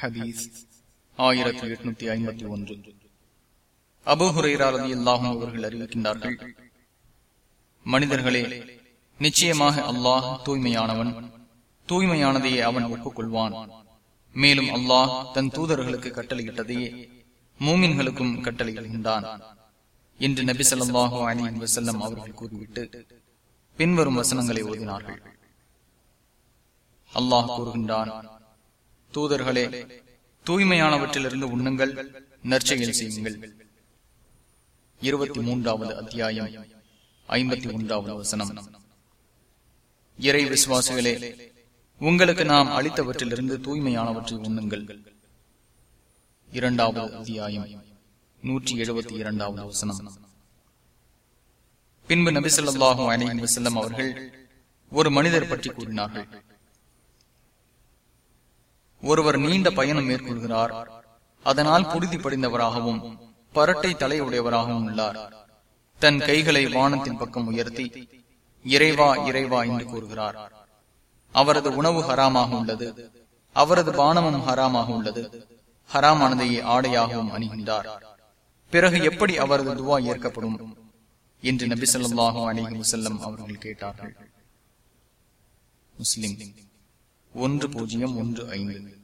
ஹதீஸ் ஆயிரத்தி எட்நூத்தி ஐம்பத்தி ஒன்று. அபுஹுரைராரதி அல்லாஹும் அவர்கள் அறிவிக்கின்றார்கள் மனிதர்களே நிச்சயமாக அல்லாஹ் தூய்மையானவன். தூய்மையானதையே அவன் ஒப்புக்கொள்வான். மேலும் அல்லாஹ் தன் தூதர்களுக்கு கட்டளையிட்டதையே மூமின்களுக்கும் கட்டளையிடுகின்றான் என்று நபி சொல்லாஹு அலி வசல்லம் அவர்கள் கூறிவிட்டு பின்வரும் வசனங்களை ஓதினார்கள். அல்லாஹ் கூறுகின்றான் தூதர்களே தூய்மையானவற்றிலிருந்து உண்ணுங்கள் நற்செயல் செய்யுங்கள். இருபத்தி மூன்றாவது அத்தியாயம் ஐம்பத்தி ஒன்றாவது வசனம். இறை விசுவாசிகளே உங்களுக்கு நாம் அளித்தவற்றிலிருந்து தூய்மையானவற்றை உண்ணுங்கள். இரண்டாவது அத்தியாயம் நூற்றி எழுபத்தி இரண்டாவது வசனம். பின்பு நபி சொல்லாஹு அலி வசல்லம் அவர்கள் ஒரு மனிதர் பற்றி கூறினார்கள். ஒருவர் நீண்ட பயணம் மேற்கொள்கிறார். அதனால் புழுதி படிந்தவராகவும் பரட்டை தலையுடையவராகவும் உள்ளார். தன் கைகளை வானத்தின் பக்கம் உயர்த்தி இறைவா இறைவா என்று கூறுகிறார். அவரது உணவு ஹராமாக உள்ளது. அவரது பானமும் ஹராமாக உள்ளது. ஹராமானதையே ஆடையாகவும் அணிகின்றார். பிறகு எப்படி அவரது துவா ஏற்கப்படும்? என்று நபி சொல்லாஹு அலிஹி வசல்லம் அவர்கள் கேட்டார்கள். முஸ்லிம். ஒன்று பூஜ்ஜியம் ஒன்று ஐந்து.